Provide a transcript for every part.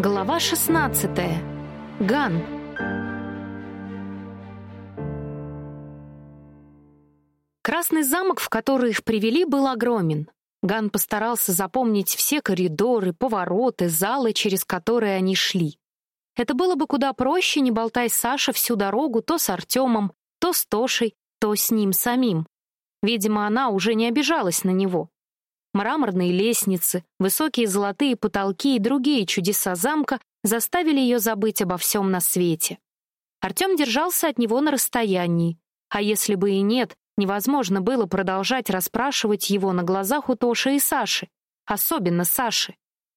Глава 16. Ган. Красный замок, в который их привели, был огромен. Ган постарался запомнить все коридоры, повороты, залы, через которые они шли. Это было бы куда проще, не болтай Саша всю дорогу то с Артемом, то с Тошей, то с ним самим. Видимо, она уже не обижалась на него. Мраморные лестницы, высокие золотые потолки и другие чудеса замка заставили ее забыть обо всем на свете. Артем держался от него на расстоянии, а если бы и нет, невозможно было продолжать расспрашивать его на глазах у Тоши и Саши, особенно Саши.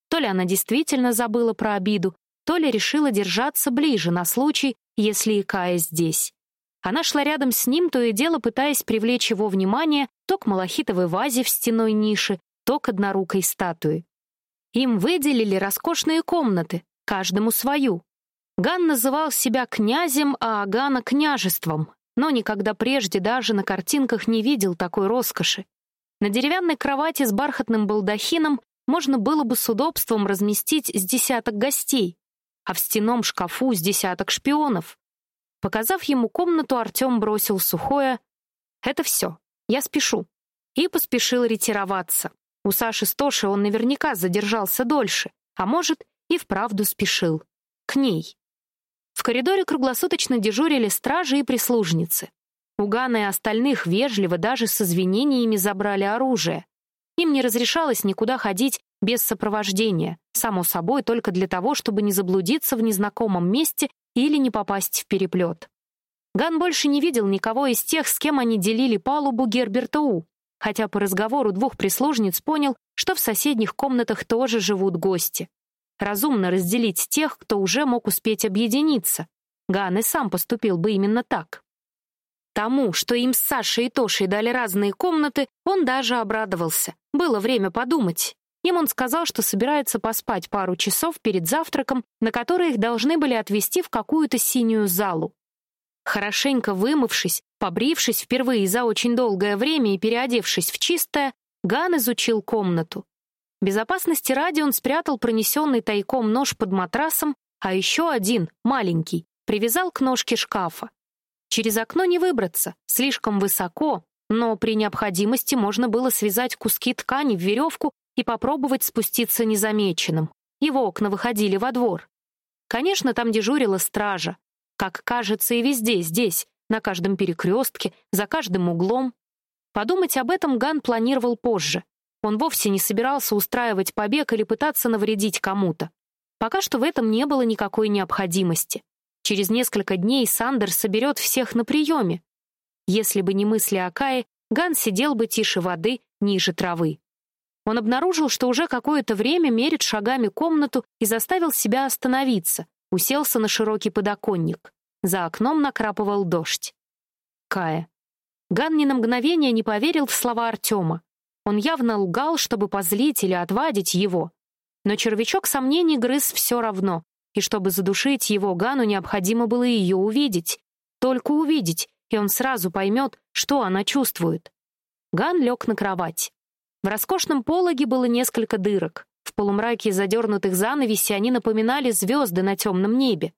То ли она действительно забыла про обиду, то ли решила держаться ближе на случай, если и Кая здесь. Она шла рядом с ним, то и дело пытаясь привлечь его внимание то к малахитовой вазе в стеной нише, к однорукой статуе. Им выделили роскошные комнаты, каждому свою. Ган называл себя князем, а Агана — княжеством, но никогда прежде даже на картинках не видел такой роскоши. На деревянной кровати с бархатным балдахином можно было бы с удобством разместить с десяток гостей, а в стенном шкафу с десяток шпионов. Показав ему комнату, Артем бросил сухое «Это все, я спешу» и поспешил ретироваться. У Саши с Тошей он наверняка задержался дольше, а может, и вправду спешил. К ней. В коридоре круглосуточно дежурили стражи и прислужницы. У Гана и остальных вежливо даже с извинениями забрали оружие. Им не разрешалось никуда ходить без сопровождения, само собой только для того, чтобы не заблудиться в незнакомом месте или не попасть в переплет. Ган больше не видел никого из тех, с кем они делили палубу Герберта У, хотя по разговору двух прислужниц понял, что в соседних комнатах тоже живут гости. Разумно разделить тех, кто уже мог успеть объединиться. Ган и сам поступил бы именно так. Тому, что им с Сашей и Тошей дали разные комнаты, он даже обрадовался. Было время подумать. Им он сказал, что собирается поспать пару часов перед завтраком, на который их должны были отвезти в какую-то синюю залу. Хорошенько вымывшись, побрившись впервые за очень долгое время и переодевшись в чистое, Ган изучил комнату. Безопасности ради он спрятал пронесенный тайком нож под матрасом, а еще один, маленький, привязал к ножке шкафа. Через окно не выбраться, слишком высоко, но при необходимости можно было связать куски ткани в веревку и попробовать спуститься незамеченным. Его окна выходили во двор. Конечно, там дежурила стража, как кажется и везде здесь, на каждом перекрестке, за каждым углом. Подумать об этом Ган планировал позже. Он вовсе не собирался устраивать побег или пытаться навредить кому-то. Пока что в этом не было никакой необходимости. Через несколько дней Сандер соберет всех на приеме. Если бы не мысли о Кае, Ган сидел бы тише воды, ниже травы. Он обнаружил, что уже какое-то время мерит шагами комнату и заставил себя остановиться, уселся на широкий подоконник. За окном накрапывал дождь. Кая. Ган ни на мгновение не поверил в слова Артема. Он явно лгал, чтобы позлить или отвадить его. Но червячок сомнений грыз все равно, и чтобы задушить его, Гану необходимо было ее увидеть. Только увидеть, и он сразу поймет, что она чувствует. Ган лег на кровать. В роскошном пологе было несколько дырок. В полумраке задернутых занавесей они напоминали звезды на темном небе.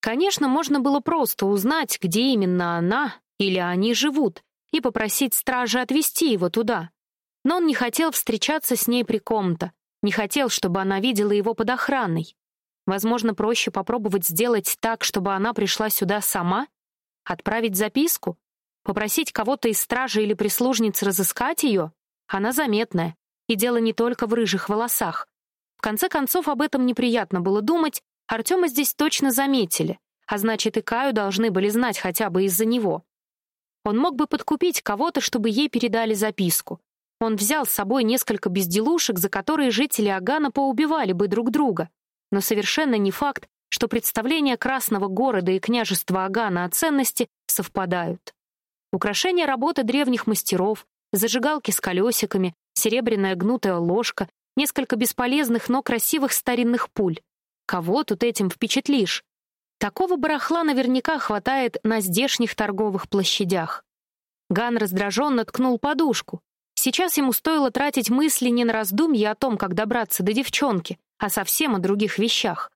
Конечно, можно было просто узнать, где именно она или они живут, и попросить стража отвезти его туда. Но он не хотел встречаться с ней при ком-то, не хотел, чтобы она видела его под охраной. Возможно, проще попробовать сделать так, чтобы она пришла сюда сама? Отправить записку? Попросить кого-то из стражи или прислужниц разыскать ее? Она заметная, и дело не только в рыжих волосах. В конце концов, об этом неприятно было думать, Артема здесь точно заметили, а значит, и Каю должны были знать хотя бы из-за него. Он мог бы подкупить кого-то, чтобы ей передали записку. Он взял с собой несколько безделушек, за которые жители Агана поубивали бы друг друга. Но совершенно не факт, что представления Красного города и княжества Агана о ценности совпадают. Украшения работы древних мастеров, зажигалки с колесиками, серебряная гнутая ложка, несколько бесполезных, но красивых старинных пуль. Кого тут этим впечатлишь? Такого барахла наверняка хватает на здешних торговых площадях. Ган раздраженно ткнул подушку. Сейчас ему стоило тратить мысли не на раздумья о том, как добраться до девчонки, а совсем о других вещах.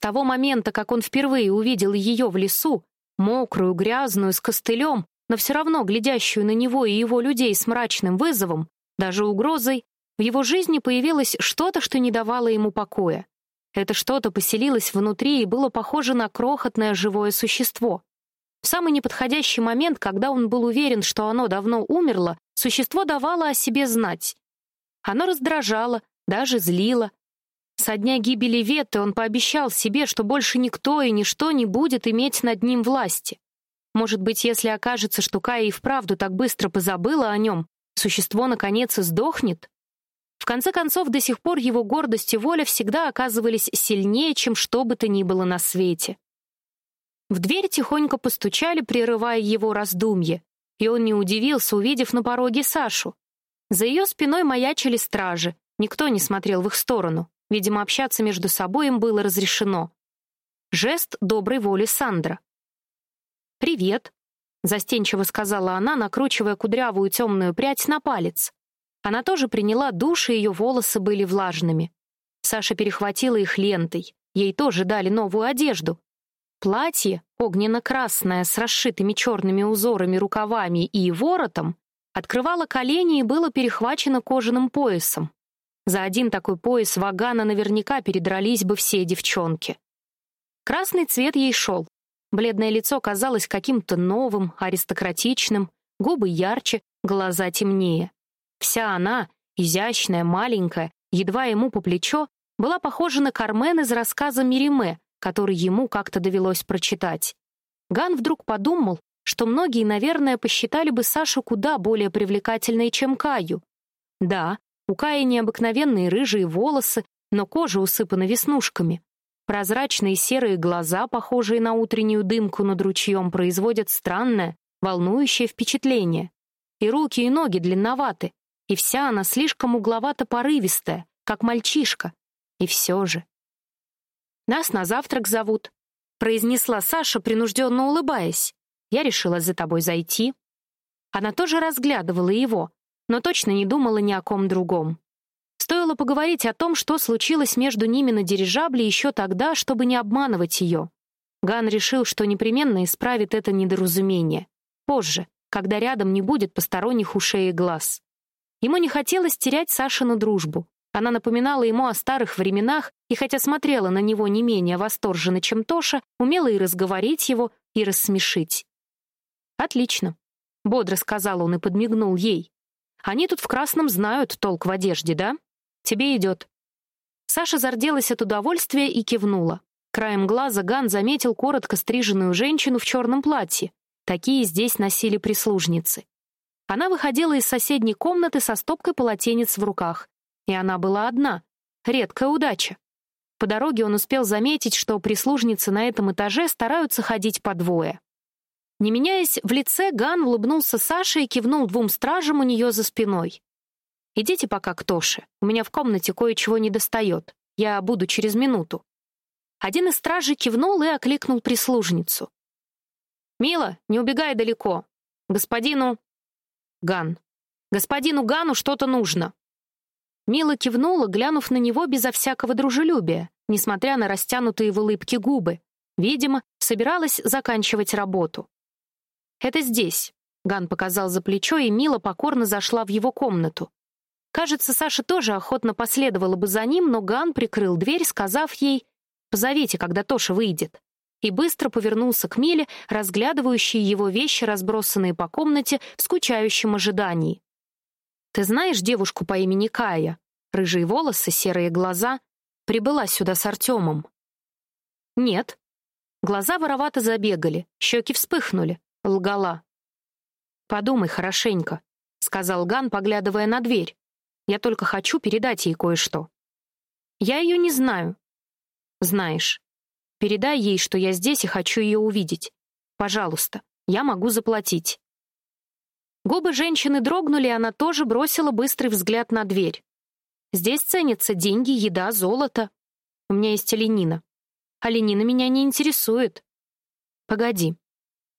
того момента, как он впервые увидел ее в лесу, мокрую, грязную, с костылем, но все равно глядящую на него и его людей с мрачным вызовом, даже угрозой, в его жизни появилось что-то, что не давало ему покоя. Это что-то поселилось внутри и было похоже на крохотное живое существо. В самый неподходящий момент, когда он был уверен, что оно давно умерло, существо давало о себе знать. Оно раздражало, даже злило. Со дня гибели Ветты он пообещал себе, что больше никто и ничто не будет иметь над ним власти. Может быть, если окажется, что Кая и вправду так быстро позабыла о нем, существо наконец сдохнет? В конце концов, до сих пор его гордость и воля всегда оказывались сильнее, чем что бы то ни было на свете. В дверь тихонько постучали, прерывая его раздумье, и он не удивился, увидев на пороге Сашу. За ее спиной маячили стражи, никто не смотрел в их сторону. Видимо, общаться между собой им было разрешено. Жест доброй воли Сандра. «Привет», — застенчиво сказала она, накручивая кудрявую темную прядь на палец. Она тоже приняла душ, и ее волосы были влажными. Саша перехватила их лентой. Ей тоже дали новую одежду, Платье, огненно-красное, с расшитыми черными узорами рукавами и воротом, открывало колени и было перехвачено кожаным поясом. За один такой пояс Вагана наверняка передрались бы все девчонки. Красный цвет ей шел. Бледное лицо казалось каким-то новым, аристократичным, губы ярче, глаза темнее. Вся она, изящная, маленькая, едва ему по плечо, была похожа на Кармен из рассказа Мириме, который ему как-то довелось прочитать. Ган вдруг подумал, что многие, наверное, посчитали бы Сашу куда более привлекательной, чем Каю. Да, у Каи необыкновенные рыжие волосы, но кожа усыпана веснушками. Прозрачные серые глаза, похожие на утреннюю дымку над ручьем, производят странное, волнующее впечатление. И руки, и ноги длинноваты, и вся она слишком угловато-порывистая, как мальчишка. И все же. Нас на завтрак зовут», — произнесла Саша, принужденно улыбаясь. «Я решила за тобой зайти». Она тоже разглядывала его, но точно не думала ни о ком другом. Стоило поговорить о том, что случилось между ними на дирижабле еще тогда, чтобы не обманывать ее. Ган решил, что непременно исправит это недоразумение. Позже, когда рядом не будет посторонних ушей и глаз. Ему не хотелось терять Сашину дружбу, она напоминала ему о старых временах, и хотя смотрела на него не менее восторженно, чем Тоша, умела и разговорить его, и рассмешить. «Отлично», — бодро сказал он и подмигнул ей. «Они тут в красном знают толк в одежде, да? Тебе идет». Саша зарделась от удовольствия и кивнула. Краем глаза Ган заметил коротко стриженную женщину в черном платье. Такие здесь носили прислужницы. Она выходила из соседней комнаты со стопкой полотенец в руках. И она была одна. Редкая удача. По дороге он успел заметить, что прислужницы на этом этаже стараются ходить по двое. Не меняясь в лице, Ган улыбнулся Саше и кивнул двум стражам у нее за спиной. «Идите пока к Тоше. У меня в комнате кое-чего не достает. Я буду через минуту». Один из стражей кивнул и окликнул прислужницу. «Мила, не убегай далеко. Господину...» «Ган. Господину Гану что-то нужно». Мила кивнула, глянув на него безо всякого дружелюбия, несмотря на растянутые в улыбке губы. Видимо, собиралась заканчивать работу. «Это здесь», — Ган показал за плечо, и Мила покорно зашла в его комнату. Кажется, Саша тоже охотно последовала бы за ним, но Ган прикрыл дверь, сказав ей «Позовите, когда Тоша выйдет», и быстро повернулся к Миле, разглядывающей его вещи, разбросанные по комнате в скучающем ожидании. Ты знаешь девушку по имени Кая? Рыжие волосы, серые глаза. Прибыла сюда с Артемом. Нет. Глаза воровато забегали, щеки вспыхнули. Лгала. Подумай хорошенько, сказал Ган, поглядывая на дверь. Я только хочу передать ей кое-что. Я ее не знаю. Знаешь. Передай ей, что я здесь и хочу ее увидеть. Пожалуйста, я могу заплатить. Губы женщины дрогнули, и она тоже бросила быстрый взгляд на дверь. «Здесь ценятся деньги, еда, золото. У меня есть оленина. Оленина меня не интересует». «Погоди».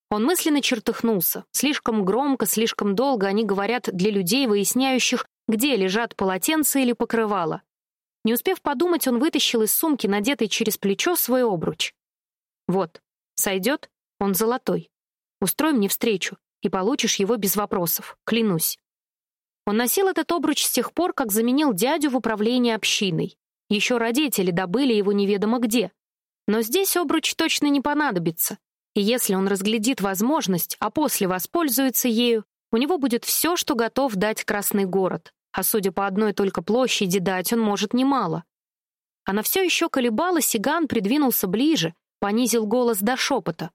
Он мысленно чертыхнулся. Слишком громко, слишком долго они говорят для людей, выясняющих, где лежат полотенца или покрывала. Не успев подумать, он вытащил из сумки, надетый через плечо, свой обруч. «Вот, сойдет? Он золотой. Устрой мне встречу, и получишь его без вопросов, клянусь». Он носил этот обруч с тех пор, как заменил дядю в управлении общиной. Еще родители добыли его неведомо где. Но здесь обруч точно не понадобится. И если он разглядит возможность, а после воспользуется ею, у него будет все, что готов дать Красный город. А судя по одной только площади, дать он может немало. Она все еще колебалась, и Ган придвинулся ближе, понизил голос до шепота.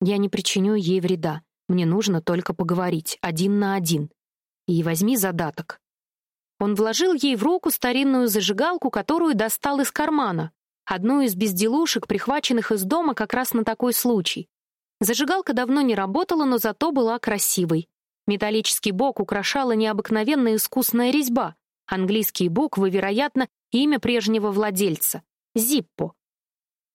«Я не причиню ей вреда. Мне нужно только поговорить, один на один. И возьми задаток». Он вложил ей в руку старинную зажигалку, которую достал из кармана, одну из безделушек, прихваченных из дома как раз на такой случай. Зажигалка давно не работала, но зато была красивой. Металлический бок украшала необыкновенная искусная резьба. Английские буквы, вероятно, имя прежнего владельца — Зиппо.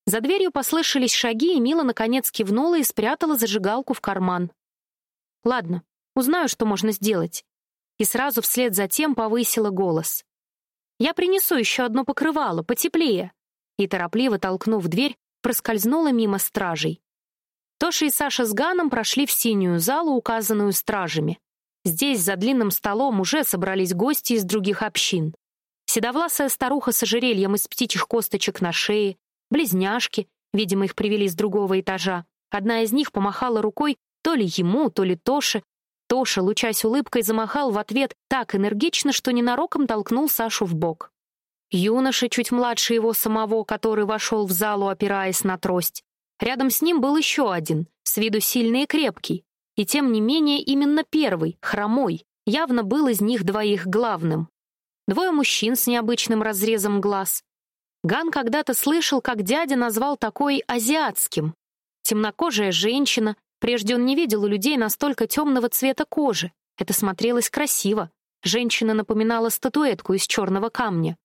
За дверью послышались шаги, и Мила наконец кивнула и спрятала зажигалку в карман. «Ладно, узнаю, что можно сделать». И сразу вслед за тем повысила голос. «Я принесу еще одно покрывало, потеплее». И, торопливо толкнув дверь, проскользнула мимо стражей. Тоша и Саша с Ганом прошли в синюю залу, указанную стражами. Здесь, за длинным столом, уже собрались гости из других общин. Седовласая старуха с ожерельем из птичьих косточек на шее, близняшки, видимо, их привели с другого этажа. Одна из них помахала рукой то ли ему, то ли Тоше. Тоша, лучась улыбкой, замахал в ответ так энергично, что ненароком толкнул Сашу в бок. Юноша, чуть младше его самого, который вошел в залу, опираясь на трость, Рядом с ним был еще один, с виду сильный и крепкий. И тем не менее именно первый, хромой, явно был из них двоих главным. Двое мужчин с необычным разрезом глаз. Ган когда-то слышал, как дядя назвал такой азиатским. Темнокожая женщина. Прежде он не видел у людей настолько темного цвета кожи. Это смотрелось красиво. Женщина напоминала статуэтку из черного камня.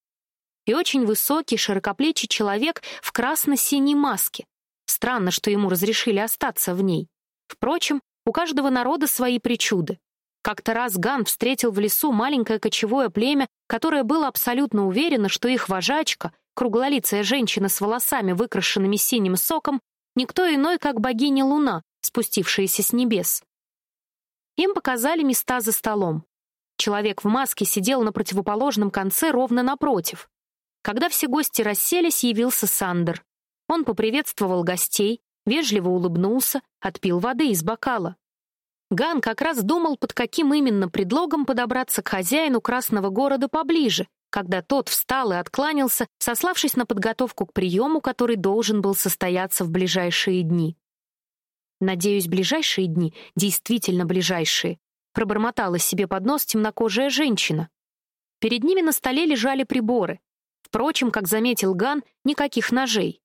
И очень высокий, широкоплечий человек в красно-синей маске, Странно, что ему разрешили остаться в ней. Впрочем, у каждого народа свои причуды. Как-то раз Ган встретил в лесу маленькое кочевое племя, которое было абсолютно уверено, что их вожачка, круглолицая женщина с волосами, выкрашенными синим соком, никто иной, как богиня Луна, спустившаяся с небес. Им показали места за столом. Человек в маске сидел на противоположном конце ровно напротив. Когда все гости расселись, явился Сандер. Он поприветствовал гостей, вежливо улыбнулся, отпил воды из бокала. Ган как раз думал, под каким именно предлогом подобраться к хозяину Красного города поближе, когда тот встал и откланялся, сославшись на подготовку к приему, который должен был состояться в ближайшие дни. «Надеюсь, ближайшие дни, действительно ближайшие», пробормотала себе под нос темнокожая женщина. Перед ними на столе лежали приборы. Впрочем, как заметил Ган, никаких ножей.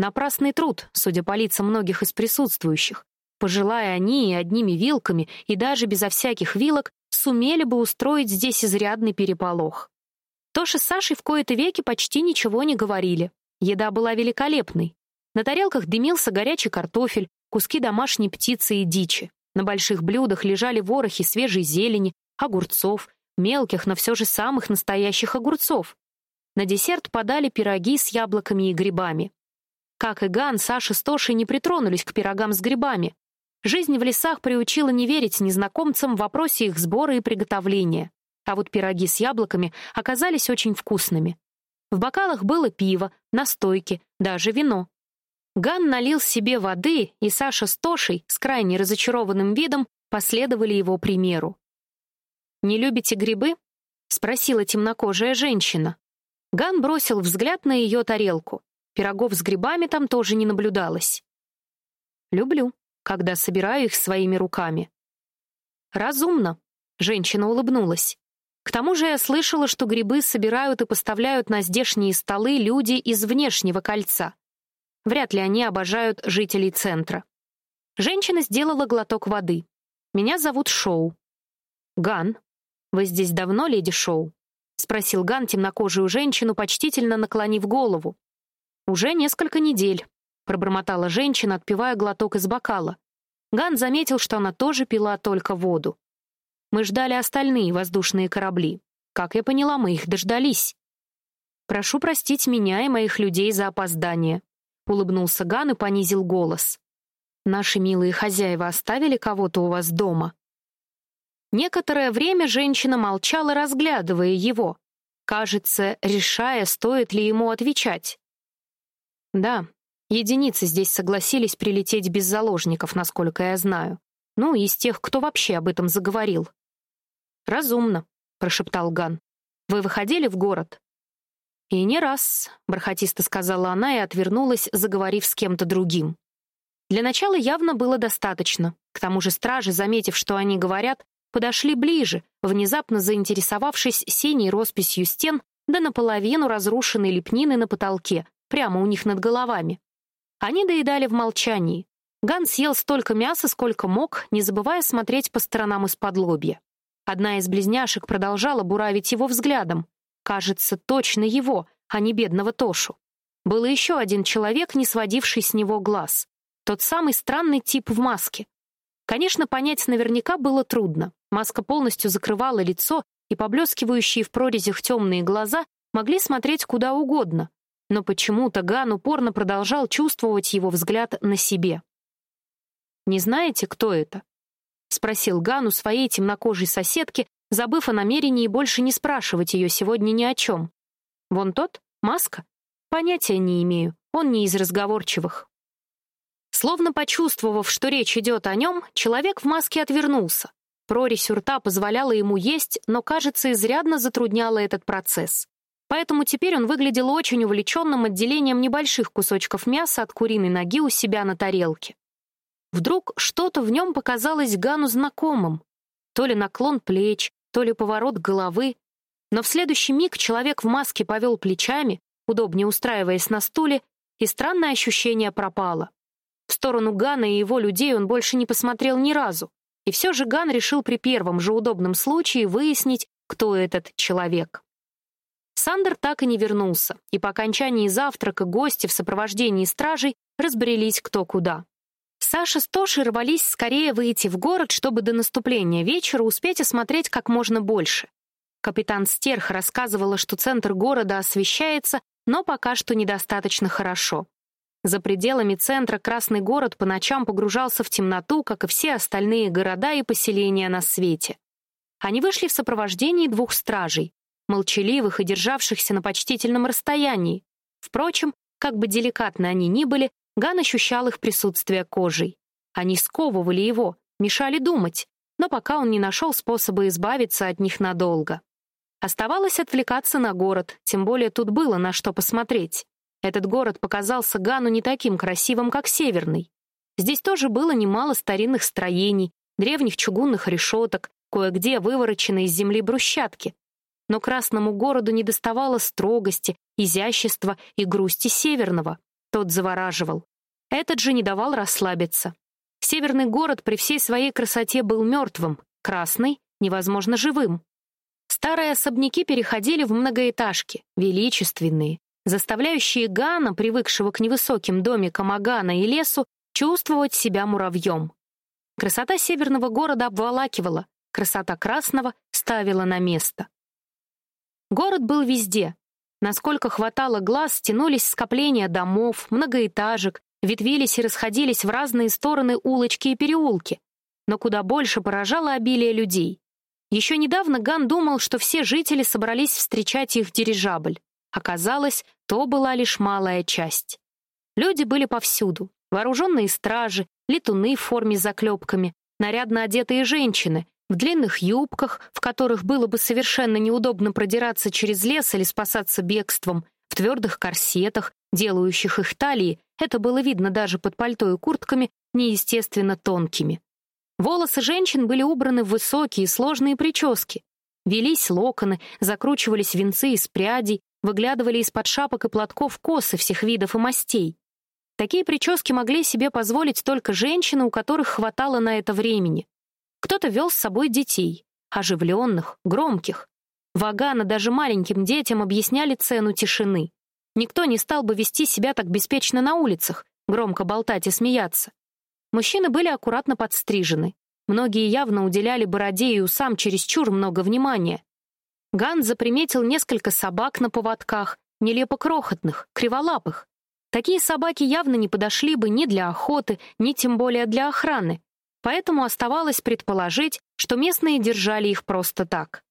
Напрасный труд, судя по лицам многих из присутствующих. Пожелая они и одними вилками, и даже безо всяких вилок, сумели бы устроить здесь изрядный переполох. Тоша с Сашей в кои-то веки почти ничего не говорили. Еда была великолепной. На тарелках дымился горячий картофель, куски домашней птицы и дичи. На больших блюдах лежали ворохи свежей зелени, огурцов, мелких, но все же самых настоящих огурцов. На десерт подали пироги с яблоками и грибами. Как и Ган, Саша с Тошей не притронулись к пирогам с грибами. Жизнь в лесах приучила не верить незнакомцам в вопросе их сбора и приготовления. А вот пироги с яблоками оказались очень вкусными. В бокалах было пиво, настойки, даже вино. Ган налил себе воды, и Саша с Тошей с крайне разочарованным видом последовали его примеру. «Не любите грибы?» — спросила темнокожая женщина. Ган бросил взгляд на ее тарелку. Пирогов с грибами там тоже не наблюдалось. Люблю, когда собираю их своими руками. Разумно, женщина улыбнулась. К тому же я слышала, что грибы собирают и поставляют на здешние столы люди из внешнего кольца. Вряд ли они обожают жителей центра. Женщина сделала глоток воды. Меня зовут Шоу. Ган. Вы здесь давно, леди Шоу? спросил Ган темнокожую женщину, почтительно наклонив голову. «Уже несколько недель», — пробормотала женщина, отпивая глоток из бокала. Ган заметил, что она тоже пила только воду. «Мы ждали остальные воздушные корабли. Как я поняла, мы их дождались». «Прошу простить меня и моих людей за опоздание», — улыбнулся Ган и понизил голос. «Наши милые хозяева оставили кого-то у вас дома?» Некоторое время женщина молчала, разглядывая его. Кажется, решая, стоит ли ему отвечать. «Да, единицы здесь согласились прилететь без заложников, насколько я знаю. Ну, из тех, кто вообще об этом заговорил». «Разумно», — прошептал Ган. «Вы выходили в город?» «И не раз», — бархатисто сказала она и отвернулась, заговорив с кем-то другим. Для начала явно было достаточно. К тому же стражи, заметив, что они говорят, подошли ближе, внезапно заинтересовавшись синей росписью стен да наполовину разрушенной лепнины на потолке, прямо у них над головами. Они доедали в молчании. Ган съел столько мяса, сколько мог, не забывая смотреть по сторонам из-под лобья. Одна из близняшек продолжала буравить его взглядом. Кажется, точно его, а не бедного Тошу. Был еще один человек, не сводивший с него глаз. Тот самый странный тип в маске. Конечно, понять наверняка было трудно. Маска полностью закрывала лицо, и поблескивающие в прорезях темные глаза могли смотреть куда угодно. Но почему-то Ган упорно продолжал чувствовать его взгляд на себе. «Не знаете, кто это?» — спросил Ган у своей темнокожей соседки, забыв о намерении больше не спрашивать ее сегодня ни о чем. «Вон тот? Маска? Понятия не имею. Он не из разговорчивых». Словно почувствовав, что речь идет о нем, человек в маске отвернулся. Прорезь у рта позволяла ему есть, но, кажется, изрядно затрудняла этот процесс. Поэтому теперь он выглядел очень увлеченным отделением небольших кусочков мяса от куриной ноги у себя на тарелке. Вдруг что-то в нем показалось Гану знакомым. То ли наклон плеч, то ли поворот головы. Но в следующий миг человек в маске повел плечами, удобнее устраиваясь на стуле, и странное ощущение пропало. В сторону Гана и его людей он больше не посмотрел ни разу. И все же Ган решил при первом же удобном случае выяснить, кто этот человек. Сандер так и не вернулся, и по окончании завтрака гости в сопровождении стражей разбрелись кто куда. Саша с Тошей рвались скорее выйти в город, чтобы до наступления вечера успеть осмотреть как можно больше. Капитан Стерх рассказывала, что центр города освещается, но пока что недостаточно хорошо. За пределами центра Красный город по ночам погружался в темноту, как и все остальные города и поселения на свете. Они вышли в сопровождении двух стражей, молчаливых и державшихся на почтительном расстоянии. Впрочем, как бы деликатны они ни были, Ган ощущал их присутствие кожей. Они сковывали его, мешали думать, но пока он не нашел способа избавиться от них надолго. Оставалось отвлекаться на город, тем более тут было на что посмотреть. Этот город показался Гану не таким красивым, как Северный. Здесь тоже было немало старинных строений, древних чугунных решеток, кое-где вывороченные из земли брусчатки. Но красному городу недоставало строгости, изящества и грусти Северного. Тот завораживал. Этот же не давал расслабиться. Северный город при всей своей красоте был мертвым, красный — невозможно живым. Старые особняки переходили в многоэтажки, величественные, заставляющие Гана, привыкшего к невысоким домикам Агана и лесу, чувствовать себя муравьем. Красота северного города обволакивала, красота красного ставила на место. Город был везде, Насколько хватало глаз, тянулись скопления домов, многоэтажек, ветвились и расходились в разные стороны улочки и переулки. Но куда больше поражало обилие людей. Еще недавно Ган думал, что все жители собрались встречать их дирижабль. Оказалось, то была лишь малая часть. Люди были повсюду. Вооруженные стражи, летуны в форме с заклепками, нарядно одетые женщины, в длинных юбках, в которых было бы совершенно неудобно продираться через лес или спасаться бегством, в твердых корсетах, делающих их талии, это было видно даже под пальто и куртками, неестественно тонкими. Волосы женщин были убраны в высокие сложные прически. Велись локоны, закручивались венцы из прядей, выглядывали из-под шапок и платков косы всех видов и мастей. Такие прически могли себе позволить только женщины, у которых хватало на это времени. Кто-то вел с собой детей, оживленных, громких. Вагана даже маленьким детям объясняли цену тишины. Никто не стал бы вести себя так беспечно на улицах, громко болтать и смеяться. Мужчины были аккуратно подстрижены. Многие явно уделяли бороде и усам чересчур много внимания. Ган заприметил несколько собак на поводках, нелепо крохотных, криволапых. Такие собаки явно не подошли бы ни для охоты, ни тем более для охраны, поэтому оставалось предположить, что местные держали их просто так.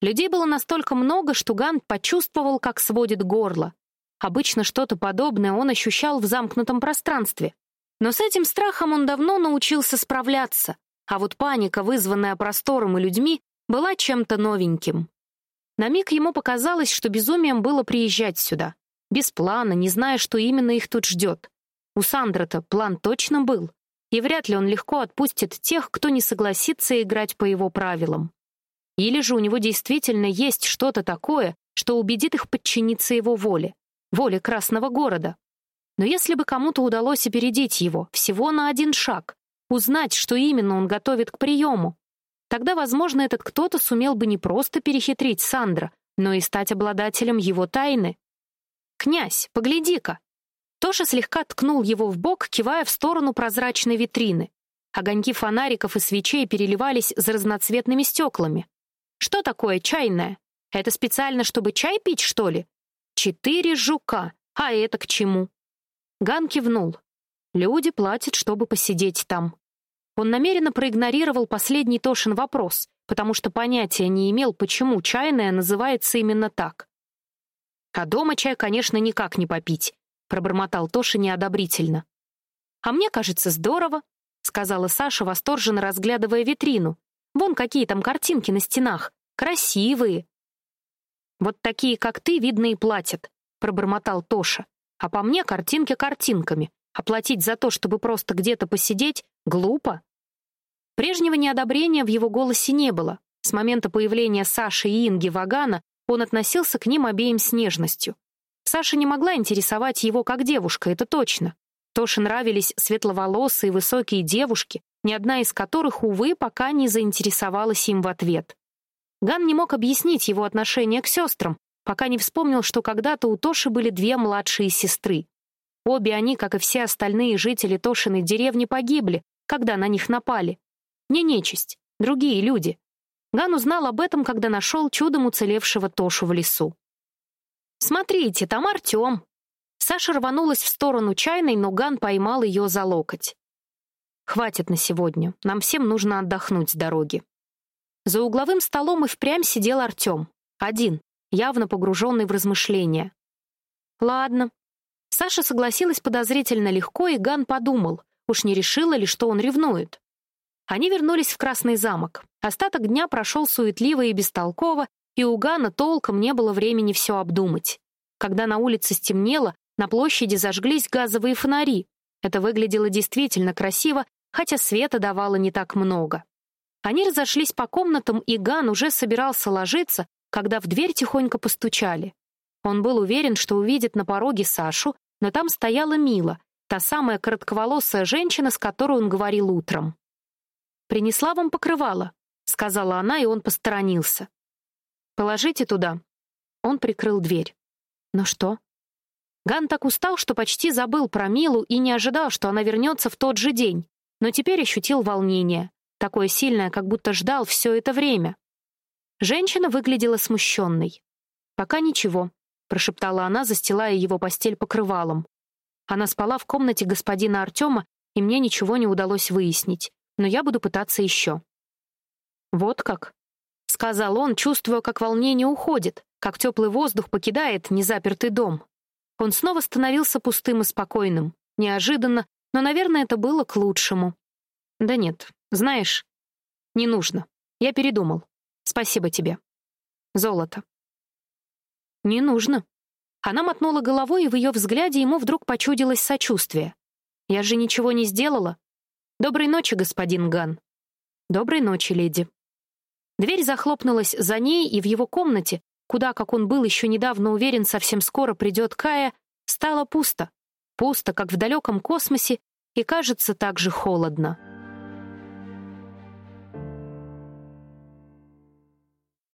Людей было настолько много, что Гант почувствовал, как сводит горло. Обычно что-то подобное он ощущал в замкнутом пространстве. Но с этим страхом он давно научился справляться, а вот паника, вызванная простором и людьми, была чем-то новеньким. На миг ему показалось, что безумием было приезжать сюда. Без плана, не зная, что именно их тут ждет. У Сандры-то план точно был, и вряд ли он легко отпустит тех, кто не согласится играть по его правилам. Или же у него действительно есть что-то такое, что убедит их подчиниться его воле, воле Красного города. Но если бы кому-то удалось опередить его всего на один шаг, узнать, что именно он готовит к приему, Тогда, возможно, этот кто-то сумел бы не просто перехитрить Сандра, но и стать обладателем его тайны. «Князь, погляди-ка!» Тоша слегка ткнул его в бок, кивая в сторону прозрачной витрины. Огоньки фонариков и свечей переливались за разноцветными стеклами. «Что такое чайное? Это специально, чтобы чай пить, что ли?» «Четыре жука. А это к чему?» Ган кивнул. «Люди платят, чтобы посидеть там. Он намеренно проигнорировал последний Тошин вопрос, потому что понятия не имел, почему чайная называется именно так. «А дома чай, конечно, никак не попить», — пробормотал Тоша неодобрительно. «А мне кажется, здорово», — сказала Саша, восторженно разглядывая витрину. «Вон какие там картинки на стенах. Красивые». «Вот такие, как ты, видно, и платят», — пробормотал Тоша. «А по мне картинки картинками. Оплатить за то, чтобы просто где-то посидеть, глупо. Прежнего неодобрения в его голосе не было. С момента появления Саши и Инги Вагана он относился к ним обеим с нежностью. Саша не могла интересовать его как девушка, это точно. Тоше нравились светловолосые высокие девушки, ни одна из которых, увы, пока не заинтересовалась им в ответ. Ган не мог объяснить его отношение к сестрам, пока не вспомнил, что когда-то у Тоши были две младшие сестры. Обе они, как и все остальные жители Тошиной деревни, погибли, когда на них напали. Не нечисть, другие люди. Ган узнал об этом, когда нашел чудом уцелевшего Тошу в лесу. «Смотрите, там Артем!» Саша рванулась в сторону чайной, но Ган поймал ее за локоть. «Хватит на сегодня. Нам всем нужно отдохнуть с дороги». За угловым столом и впрямь сидел Артем. Один, явно погруженный в размышления. «Ладно, Саша согласилась подозрительно легко, и Ган подумал, уж не решила ли, что он ревнует. Они вернулись в Красный замок. Остаток дня прошел суетливо и бестолково, и у Гана толком не было времени все обдумать. Когда на улице стемнело, на площади зажглись газовые фонари. Это выглядело действительно красиво, хотя света давало не так много. Они разошлись по комнатам, и Ган уже собирался ложиться, когда в дверь тихонько постучали. Он был уверен, что увидит на пороге Сашу, но там стояла Мила, та самая коротковолосая женщина, с которой он говорил утром. «Принесла вам покрывало», — сказала она, и он посторонился. «Положите туда». Он прикрыл дверь. «Ну что?» Ган так устал, что почти забыл про Милу и не ожидал, что она вернется в тот же день, но теперь ощутил волнение, такое сильное, как будто ждал все это время. Женщина выглядела смущенной. «Пока ничего», прошептала она, застилая его постель покрывалом. Она спала в комнате господина Артема, и мне ничего не удалось выяснить, но я буду пытаться еще. Вот как, сказал он, чувствуя, как волнение уходит, как теплый воздух покидает незапертый дом. Он снова становился пустым и спокойным, неожиданно, но, наверное, это было к лучшему. Да нет, знаешь, не нужно. Я передумал. Спасибо тебе. Золото. «Не нужно». Она мотнула головой, и в ее взгляде ему вдруг почудилось сочувствие. «Я же ничего не сделала. Доброй ночи, господин Ган». «Доброй ночи, леди». Дверь захлопнулась за ней, и в его комнате, куда, как он был еще недавно уверен, совсем скоро придет Кая, стало пусто. Пусто, как в далеком космосе, и кажется так же холодно.